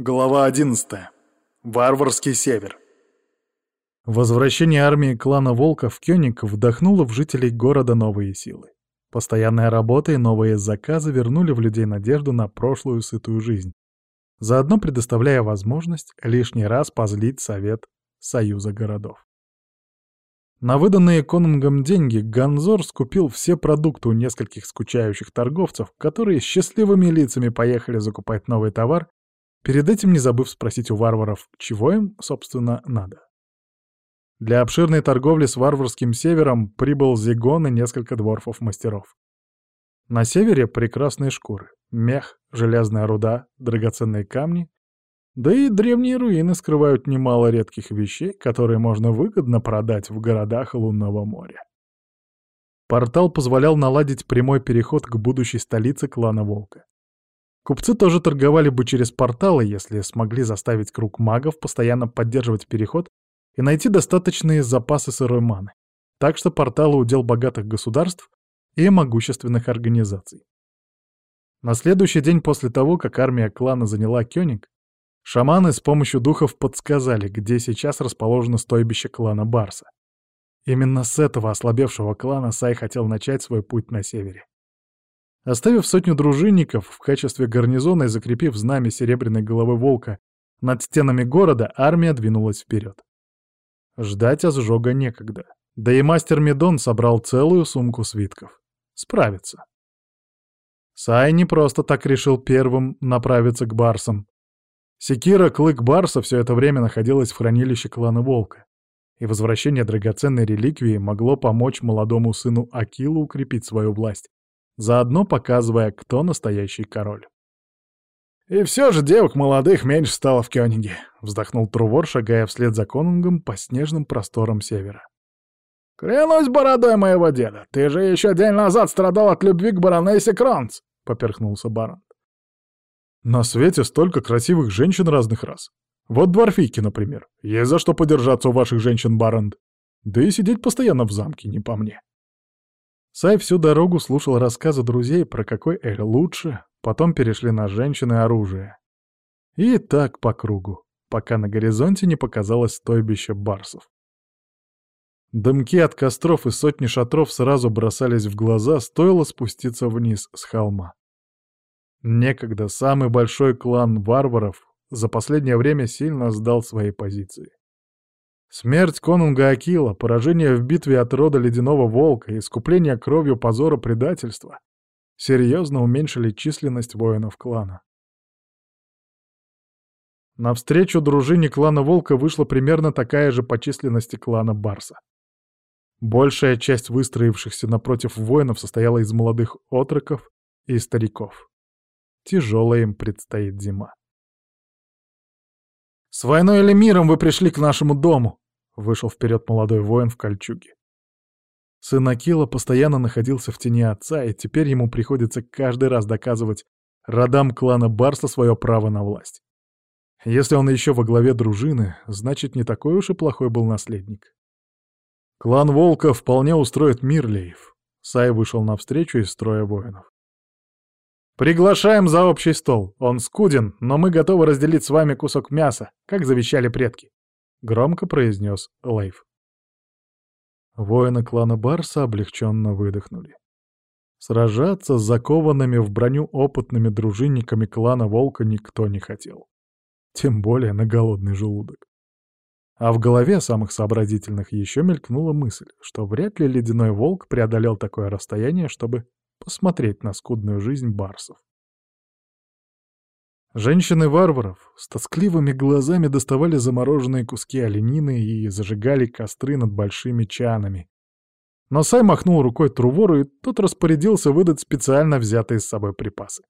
Глава 11. Варварский север. Возвращение армии клана Волка в Кёник вдохнуло в жителей города новые силы. Постоянная работа и новые заказы вернули в людей надежду на прошлую сытую жизнь, заодно предоставляя возможность лишний раз позлить совет Союза городов. На выданные конунгом деньги Ганзор скупил все продукты у нескольких скучающих торговцев, которые счастливыми лицами поехали закупать новый товар перед этим не забыв спросить у варваров, чего им, собственно, надо. Для обширной торговли с варварским севером прибыл Зигон и несколько дворфов-мастеров. На севере прекрасные шкуры, мех, железная руда, драгоценные камни, да и древние руины скрывают немало редких вещей, которые можно выгодно продать в городах лунного моря. Портал позволял наладить прямой переход к будущей столице клана Волка. Купцы тоже торговали бы через порталы, если смогли заставить круг магов постоянно поддерживать переход и найти достаточные запасы сырой маны. Так что порталы удел богатых государств и могущественных организаций. На следующий день после того, как армия клана заняла Кёник, шаманы с помощью духов подсказали, где сейчас расположено стойбище клана Барса. Именно с этого ослабевшего клана Сай хотел начать свой путь на севере. Оставив сотню дружинников в качестве гарнизона и закрепив знамя серебряной головы волка над стенами города, армия двинулась вперед. Ждать ожога некогда. Да и мастер Медон собрал целую сумку свитков. Справится. Сай не просто так решил первым направиться к барсам. Секира Клык Барса все это время находилась в хранилище клана Волка, и возвращение драгоценной реликвии могло помочь молодому сыну Акилу укрепить свою власть заодно показывая, кто настоящий король. «И все же девок молодых меньше стало в Кёниге», — вздохнул Трувор, шагая вслед за конунгом по снежным просторам севера. «Клянусь бородой моего деда, ты же еще день назад страдал от любви к баронессе Кронц», — поперхнулся барон. «На свете столько красивых женщин разных рас. Вот дворфийки, например. Есть за что подержаться у ваших женщин, барон. Да и сидеть постоянно в замке не по мне». Сай всю дорогу слушал рассказы друзей про какой Эль лучше, потом перешли на женщины оружие. И так по кругу, пока на горизонте не показалось стойбище барсов. Дымки от костров и сотни шатров сразу бросались в глаза, стоило спуститься вниз с холма. Некогда самый большой клан варваров за последнее время сильно сдал свои позиции. Смерть конунга Акила, поражение в битве от рода Ледяного Волка и искупление кровью позора предательства серьезно уменьшили численность воинов клана. Навстречу дружине клана Волка вышла примерно такая же по численности клана Барса. Большая часть выстроившихся напротив воинов состояла из молодых отроков и стариков. Тяжелая им предстоит зима. «С войной или миром вы пришли к нашему дому?» — вышел вперед молодой воин в кольчуге. Сын Акила постоянно находился в тени отца, и теперь ему приходится каждый раз доказывать родам клана Барса свое право на власть. Если он еще во главе дружины, значит, не такой уж и плохой был наследник. Клан Волка вполне устроит Мирлеев. Сай вышел навстречу из строя воинов. «Приглашаем за общий стол. Он скуден, но мы готовы разделить с вами кусок мяса, как завещали предки», — громко произнес Лейв. Воины клана Барса облегченно выдохнули. Сражаться с закованными в броню опытными дружинниками клана Волка никто не хотел. Тем более на голодный желудок. А в голове самых сообразительных еще мелькнула мысль, что вряд ли ледяной волк преодолел такое расстояние, чтобы посмотреть на скудную жизнь барсов. Женщины-варваров с тоскливыми глазами доставали замороженные куски оленины и зажигали костры над большими чанами. Но Сай махнул рукой Трувору, и тот распорядился выдать специально взятые с собой припасы.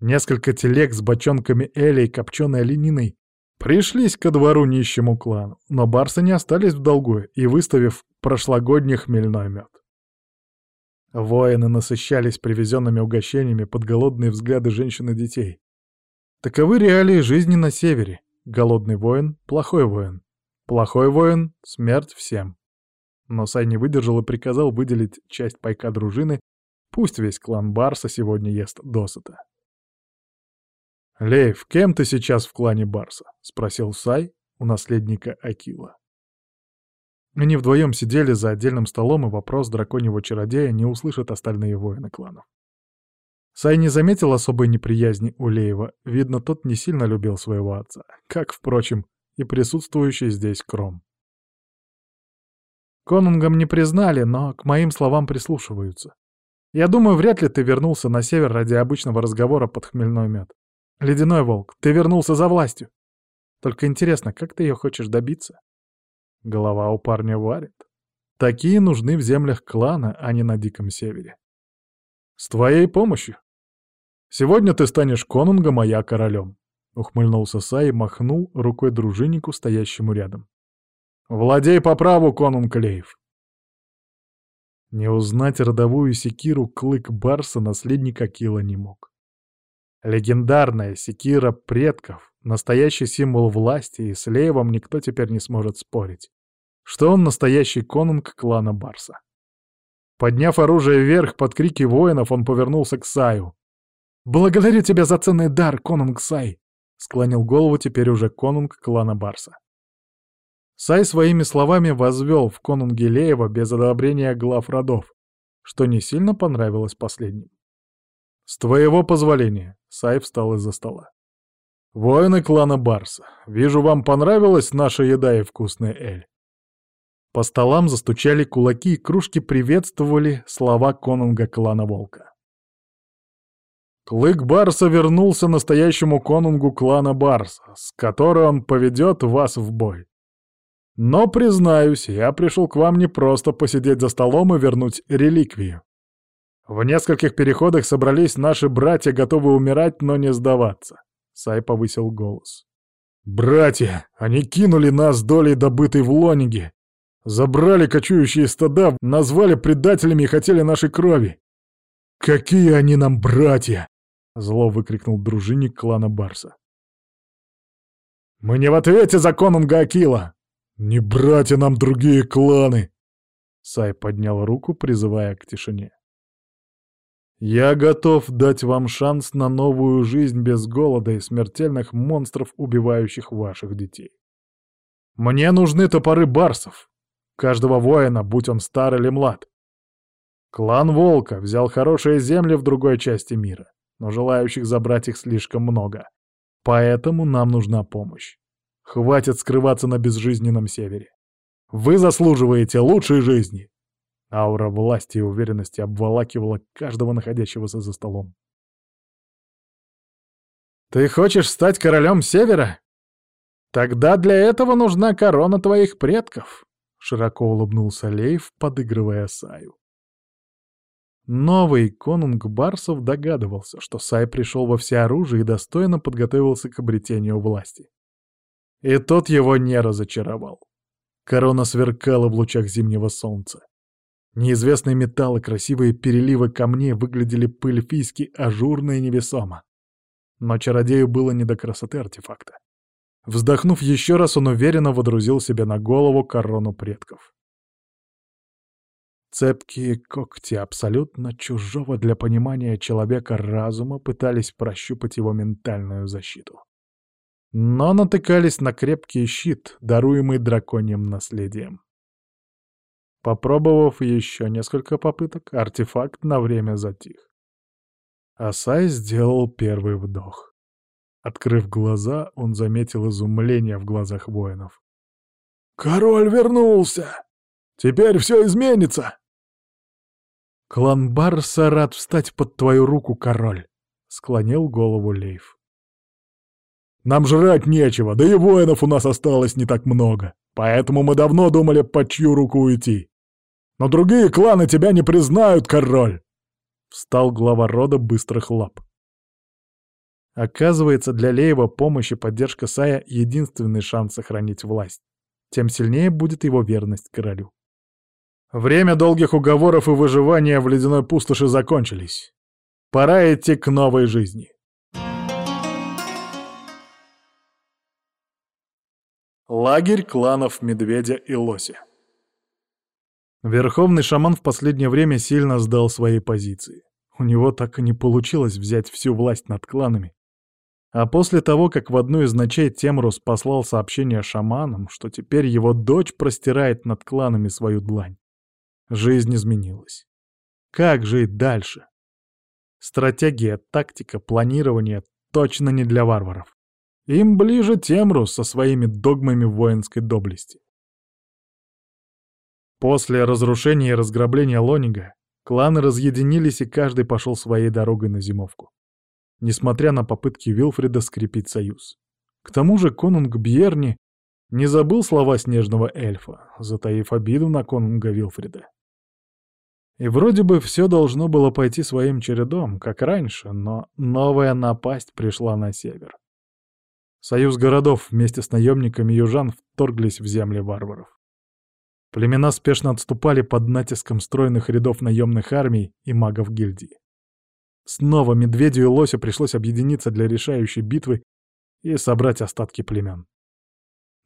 Несколько телег с бочонками эли и копченой олениной пришлись ко двору нищему клану, но барсы не остались в долгу и выставив прошлогодний хмельной мед. Воины насыщались привезенными угощениями под голодные взгляды женщин и детей. Таковы реалии жизни на севере. Голодный воин — плохой воин. Плохой воин — смерть всем. Но Сай не выдержал и приказал выделить часть пайка дружины, пусть весь клан Барса сегодня ест досыта. «Лейв, кем ты сейчас в клане Барса?» — спросил Сай у наследника Акила. Они вдвоем сидели за отдельным столом, и вопрос драконьего чародея не услышат остальные воины кланов. Сай не заметил особой неприязни у Леева, видно, тот не сильно любил своего отца, как, впрочем, и присутствующий здесь Кром. Конунгам не признали, но к моим словам прислушиваются. Я думаю, вряд ли ты вернулся на север ради обычного разговора под хмельной мед. Ледяной волк, ты вернулся за властью. Только интересно, как ты ее хочешь добиться? Голова у парня варит. Такие нужны в землях клана, а не на Диком Севере. С твоей помощью. Сегодня ты станешь конунгом, а я королем. Ухмыльнулся Сай и махнул рукой дружиннику, стоящему рядом. «Владей по праву, конунг Лейв!» Не узнать родовую секиру клык Барса наследник Акила не мог. Легендарная секира предков, настоящий символ власти, и с Леевом никто теперь не сможет спорить, что он настоящий конунг клана Барса. Подняв оружие вверх под крики воинов, он повернулся к Саю. «Благодарю тебя за ценный дар, конунг Сай!» — склонил голову теперь уже конунг клана Барса. Сай своими словами возвел в конунге Леева без одобрения глав родов, что не сильно понравилось последним. «С твоего позволения», — Сай встал из-за стола. «Воины клана Барса, вижу, вам понравилась наша еда и вкусный эль». По столам застучали кулаки, и кружки приветствовали слова конунга клана Волка. Клык Барса вернулся настоящему конунгу клана Барса, с которой он поведет вас в бой. Но, признаюсь, я пришел к вам не просто посидеть за столом и вернуть реликвию. В нескольких переходах собрались наши братья, готовые умирать, но не сдаваться. Сай повысил голос. «Братья! Они кинули нас долей, добытой в Лониге! Забрали кочующие стада, назвали предателями и хотели нашей крови! Какие они нам братья! Зло выкрикнул дружинник клана Барса. «Мы не в ответе за конунга Акила! Не братья нам другие кланы!» Сай поднял руку, призывая к тишине. «Я готов дать вам шанс на новую жизнь без голода и смертельных монстров, убивающих ваших детей. Мне нужны топоры барсов, каждого воина, будь он стар или млад. Клан Волка взял хорошие земли в другой части мира но желающих забрать их слишком много. Поэтому нам нужна помощь. Хватит скрываться на безжизненном севере. Вы заслуживаете лучшей жизни!» Аура власти и уверенности обволакивала каждого находящегося за столом. «Ты хочешь стать королем Севера? Тогда для этого нужна корона твоих предков!» Широко улыбнулся Лейв, подыгрывая Саю. Новый конунг Барсов догадывался, что Сай пришел во всеоружие и достойно подготовился к обретению власти. И тот его не разочаровал. Корона сверкала в лучах зимнего солнца. Неизвестные металлы, красивые переливы камней выглядели пыльфийски ажурно и невесомо. Но чародею было не до красоты артефакта. Вздохнув еще раз, он уверенно водрузил себе на голову корону предков. Цепкие когти абсолютно чужого для понимания человека разума пытались прощупать его ментальную защиту. Но натыкались на крепкий щит, даруемый драконьим наследием. Попробовав еще несколько попыток, артефакт на время затих. Асай сделал первый вдох. Открыв глаза, он заметил изумление в глазах воинов. «Король вернулся! Теперь все изменится!» «Клан Барса рад встать под твою руку, король!» — склонил голову Лейв. «Нам жрать нечего, да и воинов у нас осталось не так много, поэтому мы давно думали, под чью руку уйти. Но другие кланы тебя не признают, король!» Встал глава рода быстрых лап. Оказывается, для Леева помощь и поддержка Сая — единственный шанс сохранить власть. Тем сильнее будет его верность королю. Время долгих уговоров и выживания в ледяной пустоши закончились. Пора идти к новой жизни. Лагерь кланов Медведя и Лося Верховный шаман в последнее время сильно сдал свои позиции. У него так и не получилось взять всю власть над кланами. А после того, как в одну из ночей Темрус послал сообщение шаманам, что теперь его дочь простирает над кланами свою длань, жизнь изменилась. Как жить дальше? Стратегия, тактика, планирование точно не для варваров. Им ближе Темрус со своими догмами воинской доблести. После разрушения и разграбления Лонига кланы разъединились и каждый пошел своей дорогой на зимовку. Несмотря на попытки Вилфрида скрепить союз. К тому же конунг Бьерни не забыл слова снежного эльфа, затаив обиду на конунга Вилфрида. И вроде бы все должно было пойти своим чередом, как раньше, но новая напасть пришла на север. Союз городов вместе с наемниками южан вторглись в земли варваров. Племена спешно отступали под натиском стройных рядов наемных армий и магов гильдии. Снова медведю и лосю пришлось объединиться для решающей битвы и собрать остатки племен.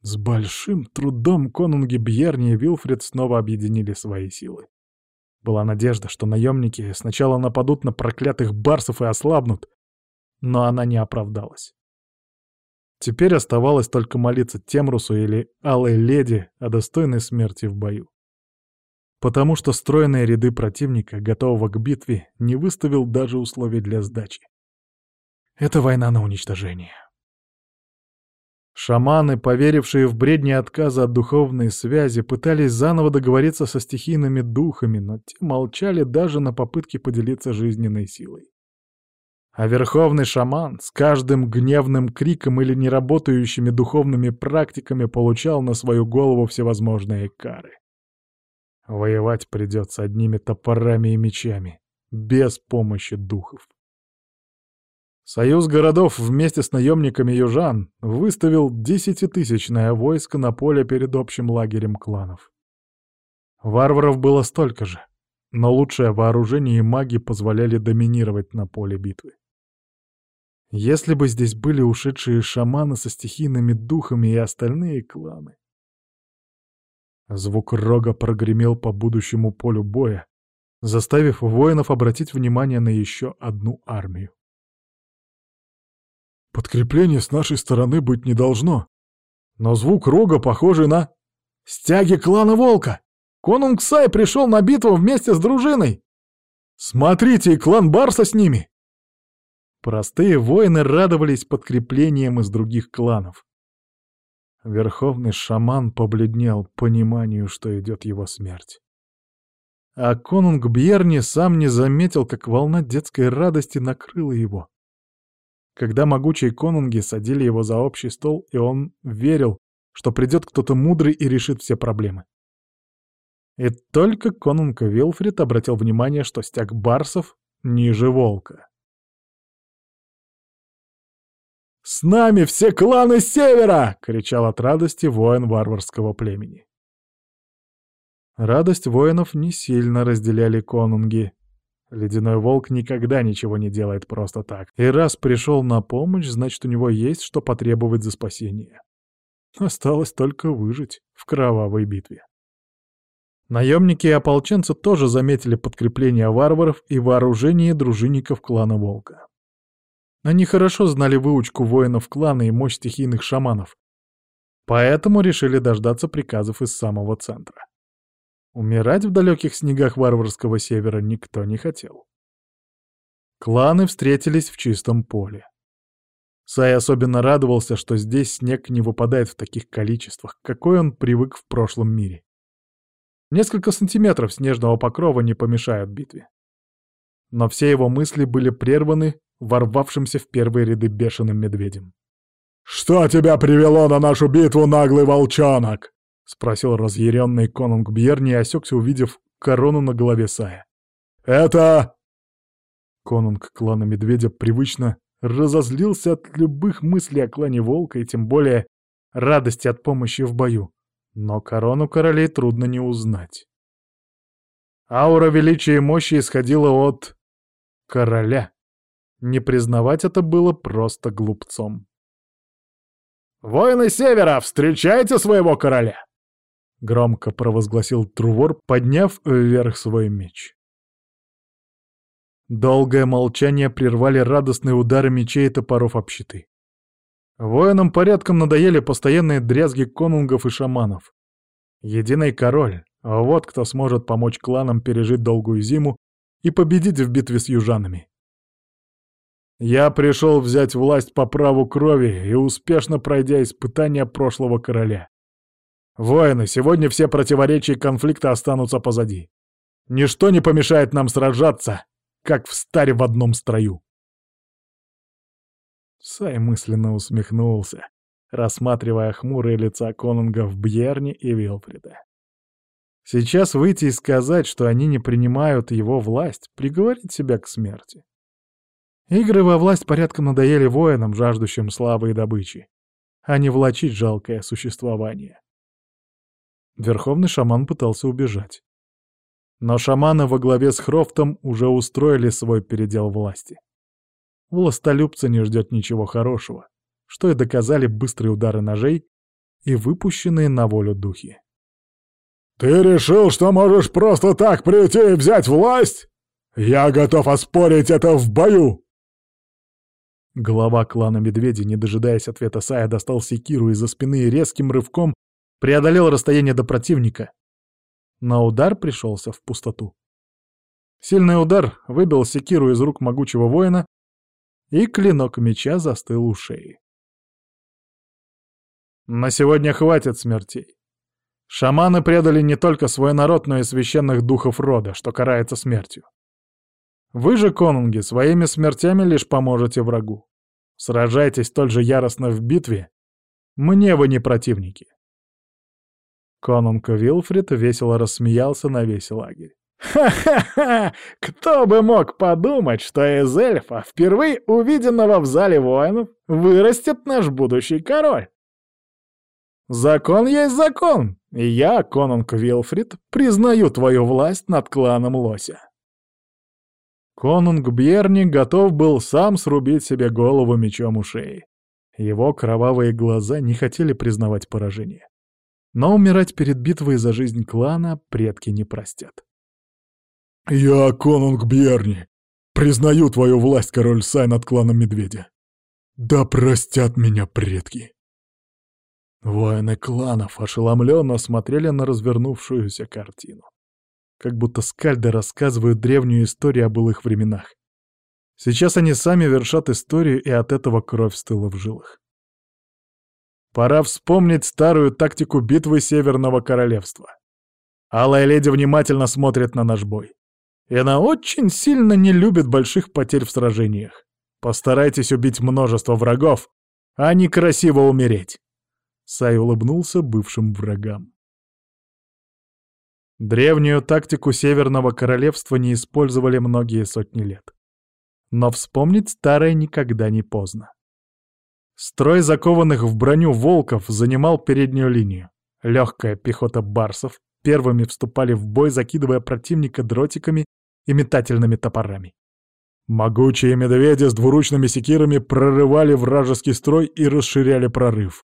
С большим трудом конунги Бьерни и Вилфред снова объединили свои силы. Была надежда, что наемники сначала нападут на проклятых барсов и ослабнут, но она не оправдалась. Теперь оставалось только молиться Темрусу или Алой Леди о достойной смерти в бою. Потому что стройные ряды противника, готового к битве, не выставил даже условий для сдачи. Это война на уничтожение. Шаманы, поверившие в бредни отказа от духовной связи, пытались заново договориться со стихийными духами, но те молчали даже на попытке поделиться жизненной силой. А верховный шаман с каждым гневным криком или неработающими духовными практиками получал на свою голову всевозможные кары. Воевать придется одними топорами и мечами, без помощи духов. Союз городов вместе с наемниками южан выставил десятитысячное войско на поле перед общим лагерем кланов. Варваров было столько же, но лучшее вооружение и маги позволяли доминировать на поле битвы. Если бы здесь были ушедшие шаманы со стихийными духами и остальные кланы. Звук рога прогремел по будущему полю боя, заставив воинов обратить внимание на еще одну армию. Подкрепления с нашей стороны быть не должно. Но звук рога похожий на... Стяги клана Волка! Конунг Сай пришел на битву вместе с дружиной! Смотрите, и клан Барса с ними! Простые воины радовались подкреплением из других кланов. Верховный шаман побледнел пониманию, что идет его смерть. А конунг Бьерни сам не заметил, как волна детской радости накрыла его. Когда могучие конунги садили его за общий стол, и он верил, что придет кто-то мудрый и решит все проблемы. И только конунг Вилфрид обратил внимание, что стяг барсов ниже волка. «С нами все кланы Севера!» — кричал от радости воин варварского племени. Радость воинов не сильно разделяли конунги. Ледяной волк никогда ничего не делает просто так. И раз пришел на помощь, значит, у него есть что потребовать за спасение. Осталось только выжить в кровавой битве. Наемники и ополченцы тоже заметили подкрепление варваров и вооружение дружинников клана Волка. Они хорошо знали выучку воинов клана и мощь стихийных шаманов. Поэтому решили дождаться приказов из самого центра. Умирать в далеких снегах варварского севера никто не хотел. Кланы встретились в чистом поле. Сай особенно радовался, что здесь снег не выпадает в таких количествах, какой он привык в прошлом мире. Несколько сантиметров снежного покрова не помешают битве. Но все его мысли были прерваны ворвавшимся в первые ряды бешеным медведем. «Что тебя привело на нашу битву, наглый волчонок?» — спросил разъяренный конунг Бьерни и осекся, увидев корону на голове Сая. «Это...» Конунг клана Медведя привычно разозлился от любых мыслей о клане Волка и тем более радости от помощи в бою. Но корону королей трудно не узнать. Аура величия и мощи исходила от... короля. Не признавать это было просто глупцом. «Воины Севера, встречайте своего короля!» Громко провозгласил Трувор, подняв вверх свой меч. Долгое молчание прервали радостные удары мечей и топоров об щиты. Воинам порядком надоели постоянные дрязги конунгов и шаманов. Единый король — вот кто сможет помочь кланам пережить долгую зиму и победить в битве с южанами. Я пришел взять власть по праву крови и успешно пройдя испытания прошлого короля. Воины, сегодня все противоречия и конфликты останутся позади. Ничто не помешает нам сражаться, как встарь в одном строю. Сай мысленно усмехнулся, рассматривая хмурые лица конунгов Бьерни и Вилфрида. Сейчас выйти и сказать, что они не принимают его власть, приговорить себя к смерти. Игры во власть порядком надоели воинам, жаждущим славы и добычи, а не влачить жалкое существование. Верховный шаман пытался убежать. Но шаманы во главе с Хрофтом уже устроили свой передел власти. Властолюбца не ждет ничего хорошего, что и доказали быстрые удары ножей и выпущенные на волю духи. «Ты решил, что можешь просто так прийти и взять власть? Я готов оспорить это в бою!» Глава клана Медведи, не дожидаясь ответа Сая, достал секиру из-за спины и резким рывком преодолел расстояние до противника. Но удар пришелся в пустоту. Сильный удар выбил секиру из рук могучего воина, и клинок меча застыл у шеи. На сегодня хватит смертей. Шаманы предали не только свой народ, но и священных духов рода, что карается смертью. Вы же, конунги, своими смертями лишь поможете врагу. Сражайтесь столь же яростно в битве. Мне вы не противники. Конунг Вилфрид весело рассмеялся на весь лагерь. Ха-ха-ха! Кто бы мог подумать, что из эльфа, впервые увиденного в зале воинов, вырастет наш будущий король? Закон есть закон, и я, конунг Вилфрид, признаю твою власть над кланом Лося. Конунг Бьерни готов был сам срубить себе голову мечом у шеи. Его кровавые глаза не хотели признавать поражение. Но умирать перед битвой за жизнь клана предки не простят. «Я конунг Бьерни. Признаю твою власть, король Сай, над кланом Медведя. Да простят меня предки!» Воины кланов ошеломленно смотрели на развернувшуюся картину. Как будто скальды рассказывают древнюю историю о былых временах. Сейчас они сами вершат историю, и от этого кровь стыла в жилах. Пора вспомнить старую тактику битвы Северного Королевства. Алая леди внимательно смотрит на наш бой. И она очень сильно не любит больших потерь в сражениях. Постарайтесь убить множество врагов, а не красиво умереть. Сай улыбнулся бывшим врагам. Древнюю тактику Северного Королевства не использовали многие сотни лет. Но вспомнить старое никогда не поздно. Строй закованных в броню волков занимал переднюю линию. Легкая пехота барсов первыми вступали в бой, закидывая противника дротиками и метательными топорами. Могучие медведи с двуручными секирами прорывали вражеский строй и расширяли прорыв.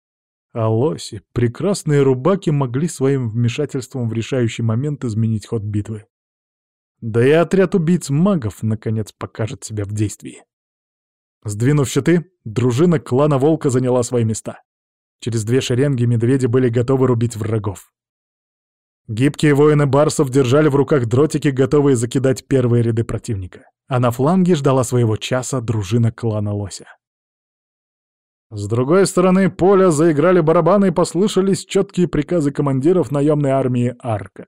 А лоси, прекрасные рубаки, могли своим вмешательством в решающий момент изменить ход битвы. Да и отряд убийц-магов наконец покажет себя в действии. Сдвинув щиты, дружина клана Волка заняла свои места. Через две шеренги медведи были готовы рубить врагов. Гибкие воины барсов держали в руках дротики, готовые закидать первые ряды противника. А на фланге ждала своего часа дружина клана Лося. С другой стороны поля заиграли барабаны и послышались четкие приказы командиров наемной армии Арка.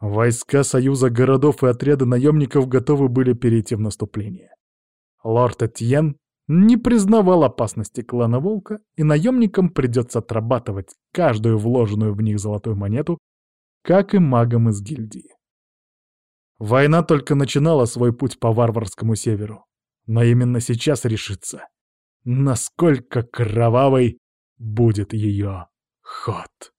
Войска союза городов и отряды наемников готовы были перейти в наступление. Лорд Этьен не признавал опасности клана Волка, и наемникам придется отрабатывать каждую вложенную в них золотую монету как и магам из гильдии. Война только начинала свой путь по варварскому северу, но именно сейчас решится, насколько кровавой будет ее ход.